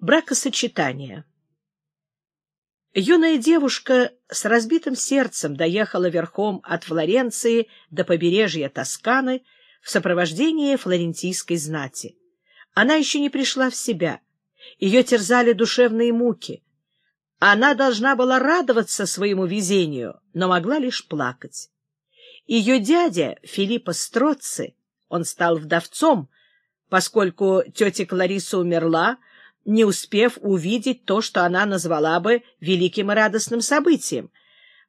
Бракосочетание Юная девушка с разбитым сердцем доехала верхом от Флоренции до побережья Тосканы в сопровождении флорентийской знати. Она еще не пришла в себя. Ее терзали душевные муки. Она должна была радоваться своему везению, но могла лишь плакать. Ее дядя Филиппо Строци, он стал вдовцом, поскольку тетя Клариса умерла, не успев увидеть то, что она назвала бы великим и радостным событием,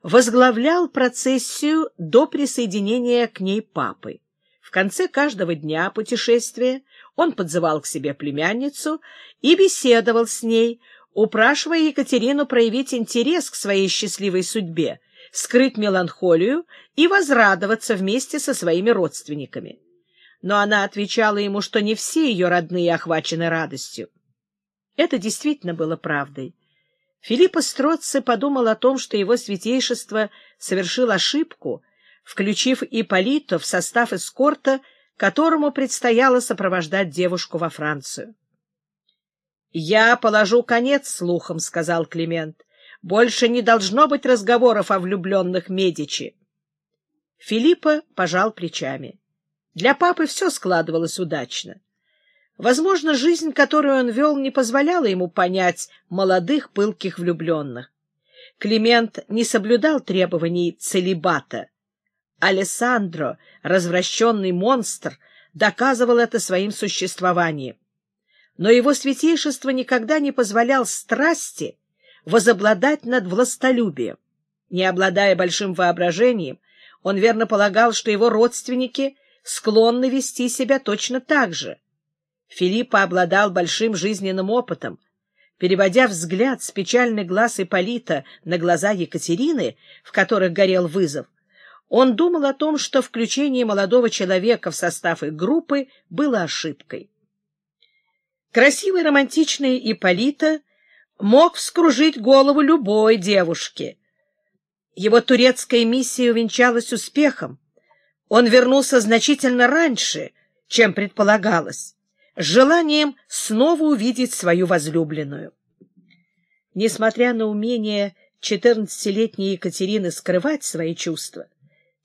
возглавлял процессию до присоединения к ней папы. В конце каждого дня путешествия он подзывал к себе племянницу и беседовал с ней, упрашивая Екатерину проявить интерес к своей счастливой судьбе, скрыть меланхолию и возрадоваться вместе со своими родственниками но она отвечала ему, что не все ее родные охвачены радостью. Это действительно было правдой. Филиппо Строцци подумал о том, что его святейшество совершил ошибку, включив Ипполито в состав эскорта, которому предстояло сопровождать девушку во Францию. «Я положу конец слухам», — сказал Климент. «Больше не должно быть разговоров о влюбленных Медичи». Филиппо пожал плечами. Для папы все складывалось удачно. Возможно, жизнь, которую он вел, не позволяла ему понять молодых пылких влюбленных. Климент не соблюдал требований целибата. Алессандро, развращенный монстр, доказывал это своим существованием. Но его святейшество никогда не позволял страсти возобладать над властолюбием. Не обладая большим воображением, он верно полагал, что его родственники склонны вести себя точно так же. Филиппа обладал большим жизненным опытом. Переводя взгляд с печальных глаз Ипполита на глаза Екатерины, в которых горел вызов, он думал о том, что включение молодого человека в состав их группы было ошибкой. Красивый романтичный Ипполита мог вскружить голову любой девушке. Его турецкая миссия увенчалась успехом. Он вернулся значительно раньше, чем предполагалось, с желанием снова увидеть свою возлюбленную. Несмотря на умение четырнадцатилетней Екатерины скрывать свои чувства,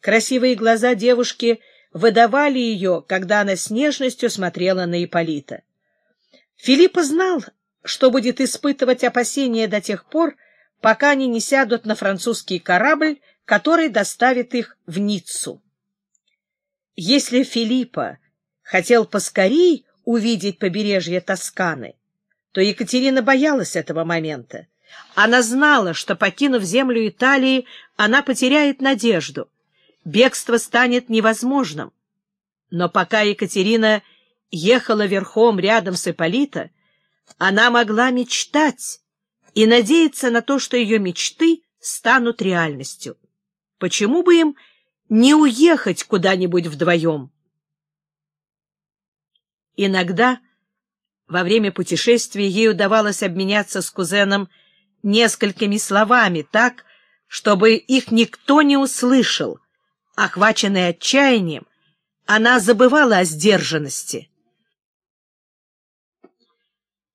красивые глаза девушки выдавали ее, когда она с нежностью смотрела на Ипполита. Филипп знал, что будет испытывать опасения до тех пор, пока они не сядут на французский корабль, который доставит их в Ниццу. Если Филиппа хотел поскорей увидеть побережье Тосканы, то Екатерина боялась этого момента. Она знала, что, покинув землю Италии, она потеряет надежду. Бегство станет невозможным. Но пока Екатерина ехала верхом рядом с Ипполита, она могла мечтать и надеяться на то, что ее мечты станут реальностью. Почему бы им не уехать куда-нибудь вдвоем. Иногда во время путешествия ей удавалось обменяться с кузеном несколькими словами так, чтобы их никто не услышал. Охваченная отчаянием, она забывала о сдержанности.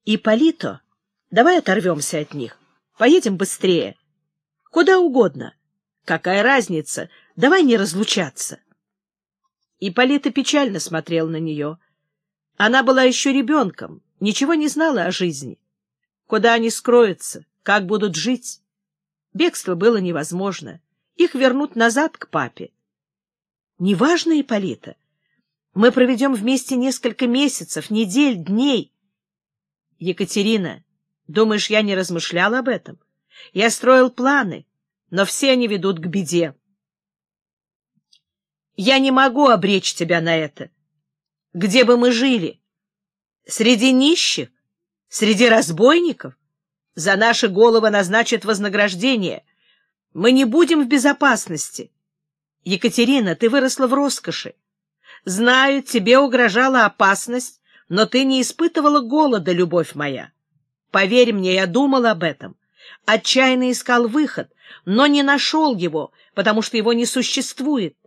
«Ипполито, давай оторвемся от них. Поедем быстрее. Куда угодно. Какая разница, Давай не разлучаться. Ипполита печально смотрел на нее. Она была еще ребенком, ничего не знала о жизни. Куда они скроются, как будут жить? Бегство было невозможно. Их вернут назад к папе. Неважно, Ипполита. Мы проведем вместе несколько месяцев, недель, дней. Екатерина, думаешь, я не размышлял об этом? Я строил планы, но все они ведут к беде. Я не могу обречь тебя на это. Где бы мы жили? Среди нищих? Среди разбойников? За наши головы назначат вознаграждение. Мы не будем в безопасности. Екатерина, ты выросла в роскоши. Знаю, тебе угрожала опасность, но ты не испытывала голода, любовь моя. Поверь мне, я думал об этом. Отчаянно искал выход, но не нашел его, потому что его не существует.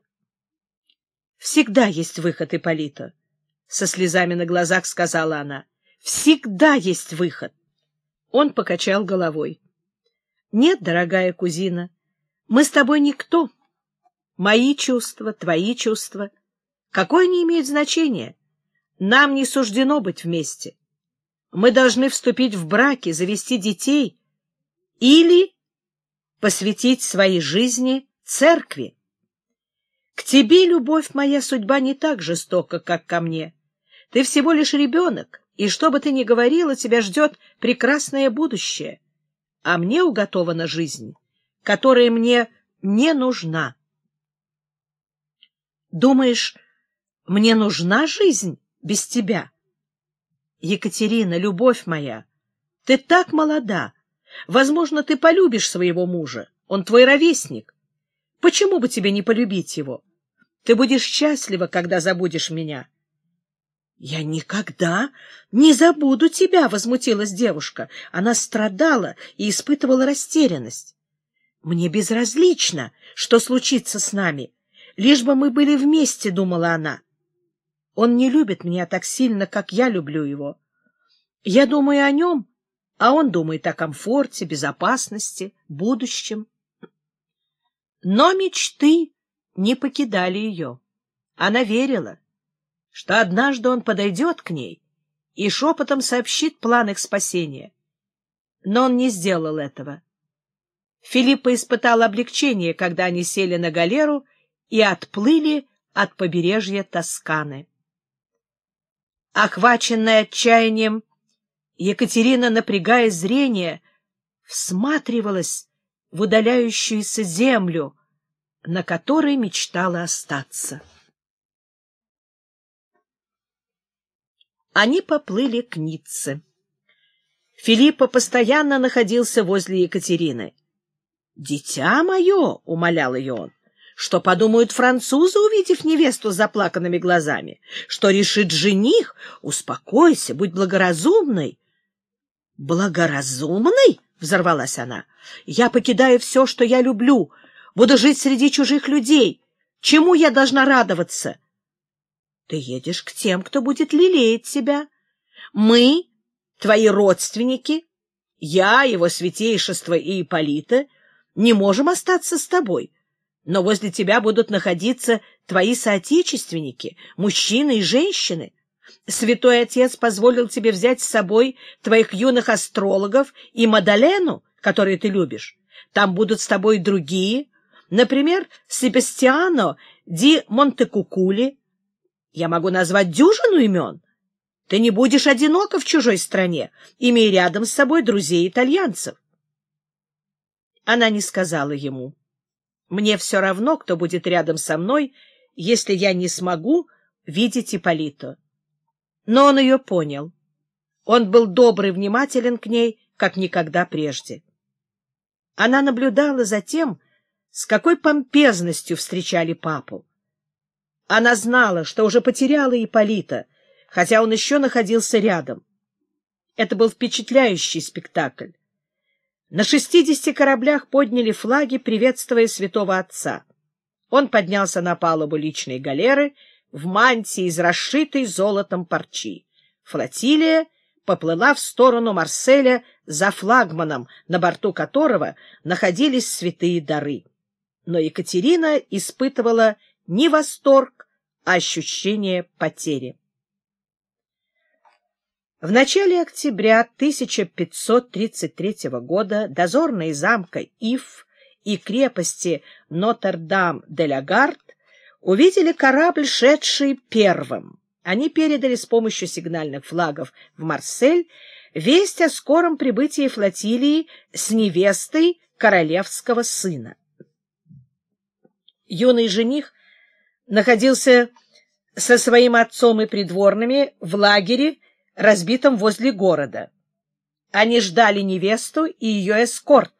Всегда есть выход, Ипполита, — со слезами на глазах сказала она. Всегда есть выход. Он покачал головой. — Нет, дорогая кузина, мы с тобой никто. Мои чувства, твои чувства. Какое не имеет значения? Нам не суждено быть вместе. Мы должны вступить в браки, завести детей или посвятить своей жизни церкви. К тебе, любовь моя, судьба не так жестока, как ко мне. Ты всего лишь ребенок, и что бы ты ни говорила, тебя ждет прекрасное будущее. А мне уготована жизнь, которая мне не нужна. Думаешь, мне нужна жизнь без тебя? Екатерина, любовь моя, ты так молода. Возможно, ты полюбишь своего мужа. Он твой ровесник. Почему бы тебе не полюбить его? Ты будешь счастлива, когда забудешь меня. — Я никогда не забуду тебя, — возмутилась девушка. Она страдала и испытывала растерянность. — Мне безразлично, что случится с нами. Лишь бы мы были вместе, — думала она. Он не любит меня так сильно, как я люблю его. Я думаю о нем, а он думает о комфорте, безопасности, будущем. Но мечты не покидали ее. Она верила, что однажды он подойдет к ней и шепотом сообщит план их спасения. Но он не сделал этого. Филиппа испытал облегчение, когда они сели на галеру и отплыли от побережья Тосканы. Охваченная отчаянием, Екатерина, напрягая зрение, всматривалась в удаляющуюся землю, на которой мечтала остаться. Они поплыли к Ницце. Филиппа постоянно находился возле Екатерины. «Дитя мое!» — умолял ее он. Что подумают французы, увидев невесту с заплаканными глазами? Что решит жених? Успокойся, будь благоразумной. Благоразумной? Взорвалась она. Я покидаю все, что я люблю. Буду жить среди чужих людей. Чему я должна радоваться? Ты едешь к тем, кто будет лелеять тебя. Мы, твои родственники, я, его святейшество и Ипполита, не можем остаться с тобой но возле тебя будут находиться твои соотечественники, мужчины и женщины. Святой Отец позволил тебе взять с собой твоих юных астрологов и Мадалену, которую ты любишь. Там будут с тобой другие, например, Себастьяно ди Монтекукули. Я могу назвать дюжину имен. Ты не будешь одиноко в чужой стране, имея рядом с собой друзей-итальянцев. Она не сказала ему. Мне все равно, кто будет рядом со мной, если я не смогу видеть Ипполиту. Но он ее понял. Он был добрый, внимателен к ней, как никогда прежде. Она наблюдала за тем, с какой помпезностью встречали папу. Она знала, что уже потеряла Ипполита, хотя он еще находился рядом. Это был впечатляющий спектакль. На шестидесяти кораблях подняли флаги, приветствуя святого отца. Он поднялся на палубу личной галеры в мантии из расшитой золотом парчи. Флотилия поплыла в сторону Марселя за флагманом, на борту которого находились святые дары. Но Екатерина испытывала не восторг, а ощущение потери. В начале октября 1533 года дозорные замка Иф и крепости Нотр-Дам-де-Ля-Гард увидели корабль, шедший первым. Они передали с помощью сигнальных флагов в Марсель весть о скором прибытии флотилии с невестой королевского сына. Юный жених находился со своим отцом и придворными в лагере разбитом возле города. Они ждали невесту и ее эскорт,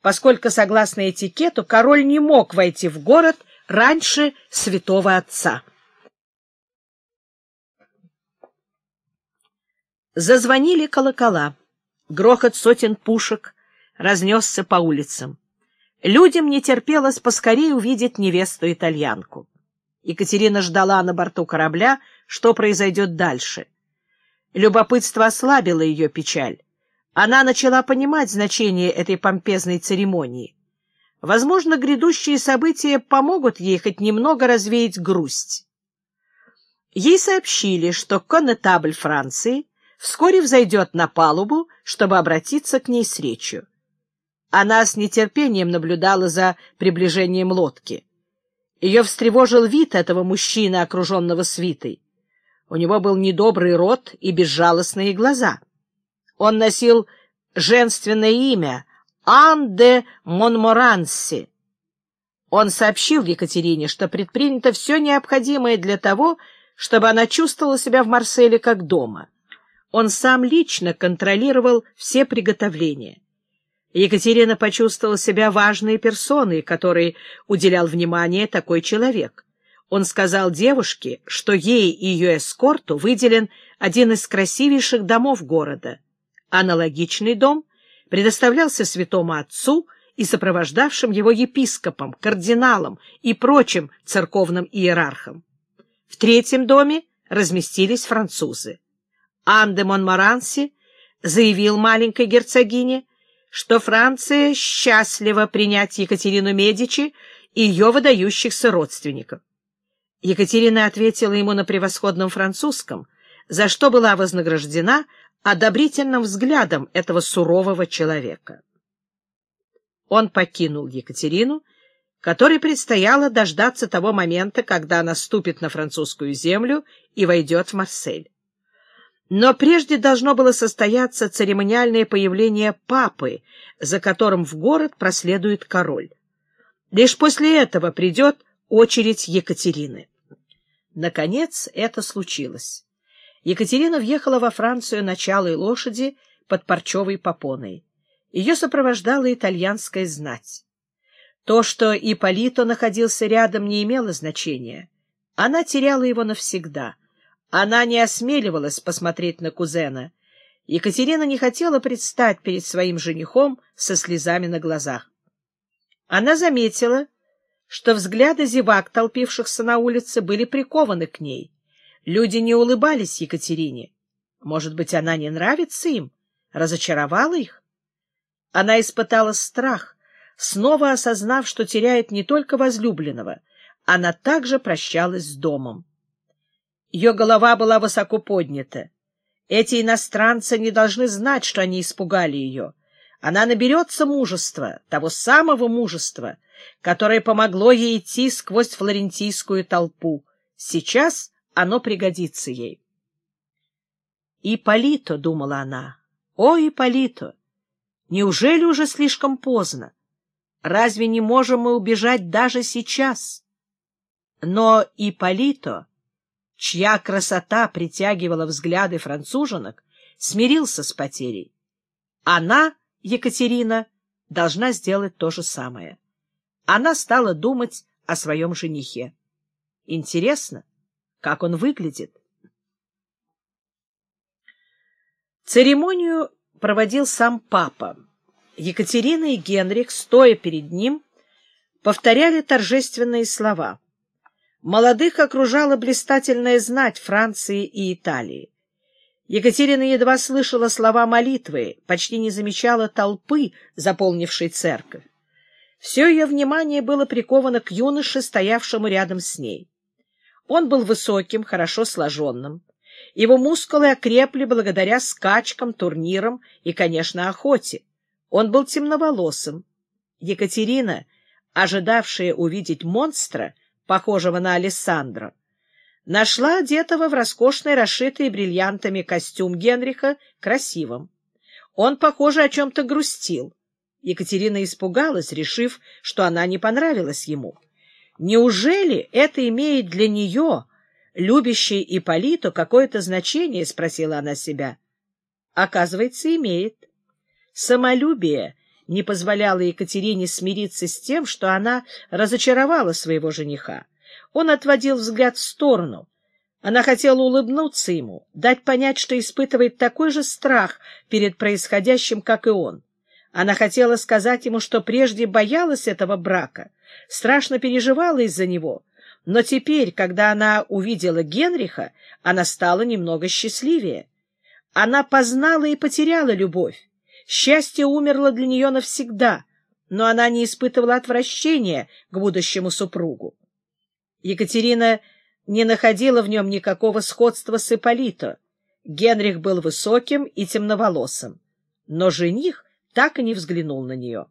поскольку, согласно этикету, король не мог войти в город раньше святого отца. Зазвонили колокола. Грохот сотен пушек разнесся по улицам. Людям не терпелось поскорее увидеть невесту-итальянку. Екатерина ждала на борту корабля, что произойдет дальше — Любопытство ослабило ее печаль. Она начала понимать значение этой помпезной церемонии. Возможно, грядущие события помогут ей хоть немного развеять грусть. Ей сообщили, что коннетабль Франции вскоре взойдет на палубу, чтобы обратиться к ней с речью. Она с нетерпением наблюдала за приближением лодки. Ее встревожил вид этого мужчины, окруженного свитой. У него был недобрый рот и безжалостные глаза. Он носил женственное имя Ан де Монморанси. Он сообщил Екатерине, что предпринято все необходимое для того, чтобы она чувствовала себя в Марселе как дома. Он сам лично контролировал все приготовления. Екатерина почувствовала себя важной персоной, которой уделял внимание такой человек. Он сказал девушке, что ей и ее эскорту выделен один из красивейших домов города. Аналогичный дом предоставлялся святому отцу и сопровождавшим его епископам, кардиналам и прочим церковным иерархам. В третьем доме разместились французы. Ан де Монмаранси заявил маленькой герцогине, что Франция счастлива принять Екатерину Медичи и ее выдающихся родственников. Екатерина ответила ему на превосходном французском, за что была вознаграждена одобрительным взглядом этого сурового человека. Он покинул Екатерину, которой предстояло дождаться того момента, когда она ступит на французскую землю и войдет в Марсель. Но прежде должно было состояться церемониальное появление папы, за которым в город проследует король. Лишь после этого придет очередь Екатерины. Наконец это случилось. Екатерина въехала во Францию началой лошади под парчевой попоной. Ее сопровождала итальянская знать. То, что Ипполито находился рядом, не имело значения. Она теряла его навсегда — она не осмеливалась посмотреть на кузена. Екатерина не хотела предстать перед своим женихом со слезами на глазах. Она заметила, что взгляды зевак, толпившихся на улице, были прикованы к ней. Люди не улыбались Екатерине. Может быть, она не нравится им, разочаровала их? Она испытала страх, снова осознав, что теряет не только возлюбленного, она также прощалась с домом. Ее голова была высоко поднята. Эти иностранцы не должны знать, что они испугали ее. Она наберется мужества, того самого мужества, которое помогло ей идти сквозь флорентийскую толпу. Сейчас оно пригодится ей. «Ипполито», — думала она, — «о, Ипполито, неужели уже слишком поздно? Разве не можем мы убежать даже сейчас?» Но Ипполито чья красота притягивала взгляды француженок, смирился с потерей. Она, Екатерина, должна сделать то же самое. Она стала думать о своем женихе. Интересно, как он выглядит? Церемонию проводил сам папа. Екатерина и Генрих, стоя перед ним, повторяли торжественные слова — Молодых окружала блистательная знать Франции и Италии. Екатерина едва слышала слова молитвы, почти не замечала толпы, заполнившей церковь. Все ее внимание было приковано к юноше, стоявшему рядом с ней. Он был высоким, хорошо сложенным. Его мускулы окрепли благодаря скачкам, турнирам и, конечно, охоте. Он был темноволосым. Екатерина, ожидавшая увидеть монстра, похожего на Алессандро, нашла одетого в роскошный, расшитый бриллиантами костюм Генриха красивым. Он, похоже, о чем-то грустил. Екатерина испугалась, решив, что она не понравилась ему. «Неужели это имеет для нее, любящей Ипполиту, какое-то значение?» — спросила она себя. Оказывается, имеет. Самолюбие — не позволяло Екатерине смириться с тем, что она разочаровала своего жениха. Он отводил взгляд в сторону. Она хотела улыбнуться ему, дать понять, что испытывает такой же страх перед происходящим, как и он. Она хотела сказать ему, что прежде боялась этого брака, страшно переживала из-за него, но теперь, когда она увидела Генриха, она стала немного счастливее. Она познала и потеряла любовь. Счастье умерло для нее навсегда, но она не испытывала отвращения к будущему супругу. Екатерина не находила в нем никакого сходства с Ипполито. Генрих был высоким и темноволосым, но жених так и не взглянул на нее.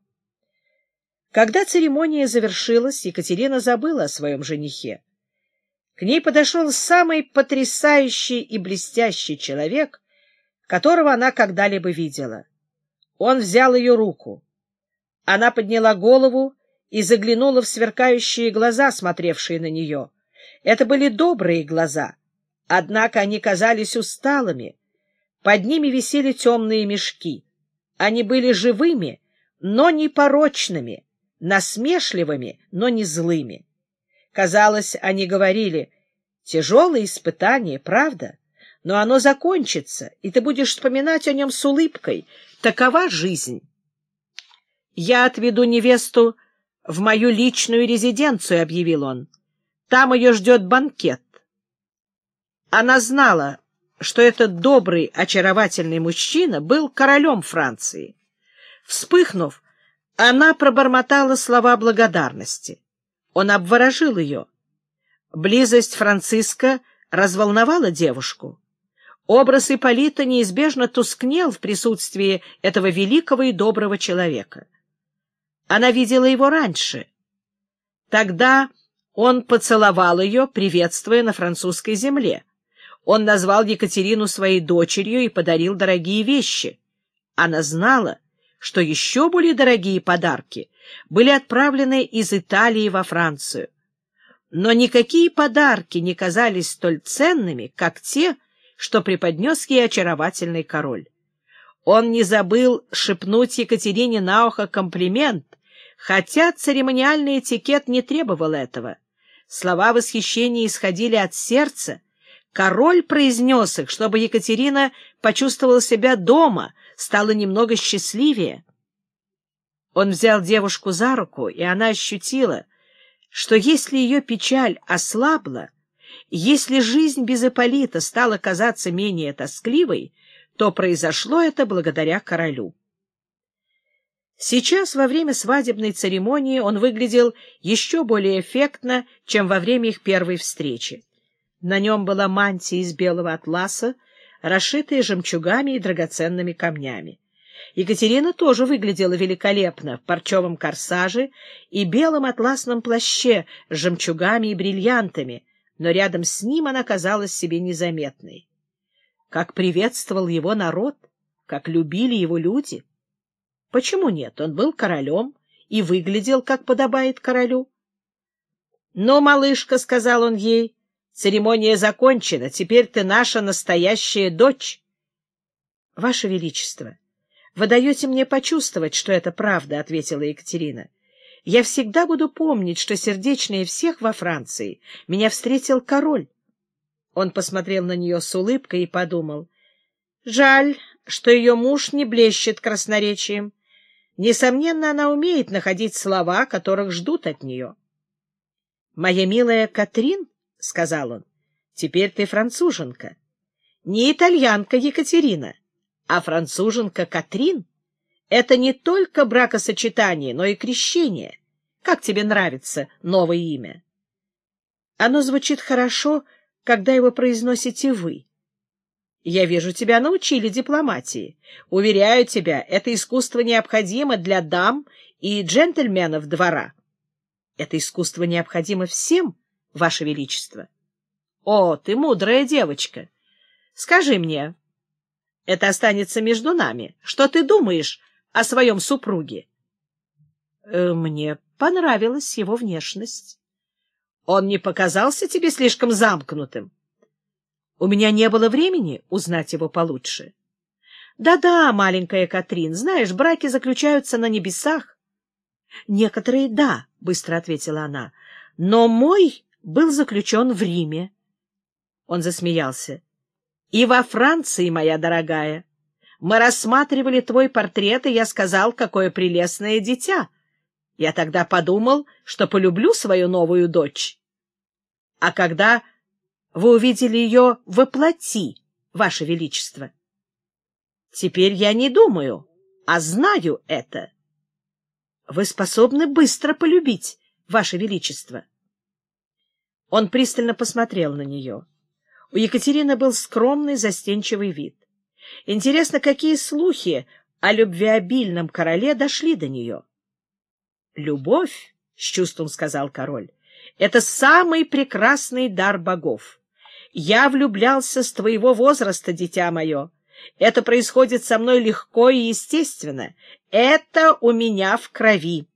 Когда церемония завершилась, Екатерина забыла о своем женихе. К ней подошел самый потрясающий и блестящий человек, которого она когда-либо видела. Он взял ее руку. Она подняла голову и заглянула в сверкающие глаза, смотревшие на нее. Это были добрые глаза, однако они казались усталыми. Под ними висели темные мешки. Они были живыми, но не порочными, насмешливыми, но не злыми. Казалось, они говорили, тяжелое испытание, правда, но оно закончится, и ты будешь вспоминать о нем с улыбкой. Такова жизнь. Я отведу невесту в мою личную резиденцию, — объявил он. Там ее ждет банкет. Она знала, что этот добрый, очаровательный мужчина был королем Франции. Вспыхнув, она пробормотала слова благодарности. Он обворожил ее. Близость Франциска разволновала девушку. Образ Ипполита неизбежно тускнел в присутствии этого великого и доброго человека. Она видела его раньше. Тогда он поцеловал ее, приветствуя на французской земле. Он назвал Екатерину своей дочерью и подарил дорогие вещи. Она знала, что еще более дорогие подарки были отправлены из Италии во Францию. Но никакие подарки не казались столь ценными, как те, что преподнес ей очаровательный король. Он не забыл шепнуть Екатерине на ухо комплимент, хотя церемониальный этикет не требовал этого. Слова восхищения исходили от сердца, Король произнес их, чтобы Екатерина почувствовала себя дома, стала немного счастливее. Он взял девушку за руку, и она ощутила, что если ее печаль ослабла, если жизнь без Ипполита стала казаться менее тоскливой, то произошло это благодаря королю. Сейчас, во время свадебной церемонии, он выглядел еще более эффектно, чем во время их первой встречи. На нем была мантия из белого атласа, расшитая жемчугами и драгоценными камнями. Екатерина тоже выглядела великолепно в парчевом корсаже и белом атласном плаще с жемчугами и бриллиантами, но рядом с ним она казалась себе незаметной. Как приветствовал его народ, как любили его люди. Почему нет? Он был королем и выглядел, как подобает королю. — Ну, малышка, — сказал он ей, — Церемония закончена, теперь ты наша настоящая дочь. — Ваше Величество, вы даете мне почувствовать, что это правда, — ответила Екатерина. — Я всегда буду помнить, что сердечнее всех во Франции меня встретил король. Он посмотрел на нее с улыбкой и подумал. Жаль, что ее муж не блещет красноречием. Несомненно, она умеет находить слова, которых ждут от нее. — Моя милая Катрин, — сказал он, — теперь ты француженка. Не итальянка Екатерина, а француженка Катрин. Это не только бракосочетание, но и крещение. Как тебе нравится новое имя? Оно звучит хорошо, когда его произносите вы. Я вижу, тебя научили дипломатии. Уверяю тебя, это искусство необходимо для дам и джентльменов двора. Это искусство необходимо всем, Ваше Величество. — О, ты мудрая девочка! Скажи мне, это останется между нами. Что ты думаешь о своем супруге? Э, — Мне понравилась его внешность. Он не показался тебе слишком замкнутым? У меня не было времени узнать его получше. Да-да, маленькая Катрин, знаешь, браки заключаются на небесах. Некоторые — да, — быстро ответила она, — но мой был заключен в Риме. Он засмеялся. — И во Франции, моя дорогая. Мы рассматривали твой портрет, и я сказал, какое прелестное дитя. Я тогда подумал, что полюблю свою новую дочь. А когда вы увидели ее воплоти, ваше величество? Теперь я не думаю а знаю это. Вы способны быстро полюбить, Ваше Величество. Он пристально посмотрел на нее. У Екатерины был скромный, застенчивый вид. Интересно, какие слухи о любвеобильном короле дошли до нее? — Любовь, — с чувством сказал король, — это самый прекрасный дар богов. Я влюблялся с твоего возраста, дитя мое. Это происходит со мной легко и естественно. Это у меня в крови.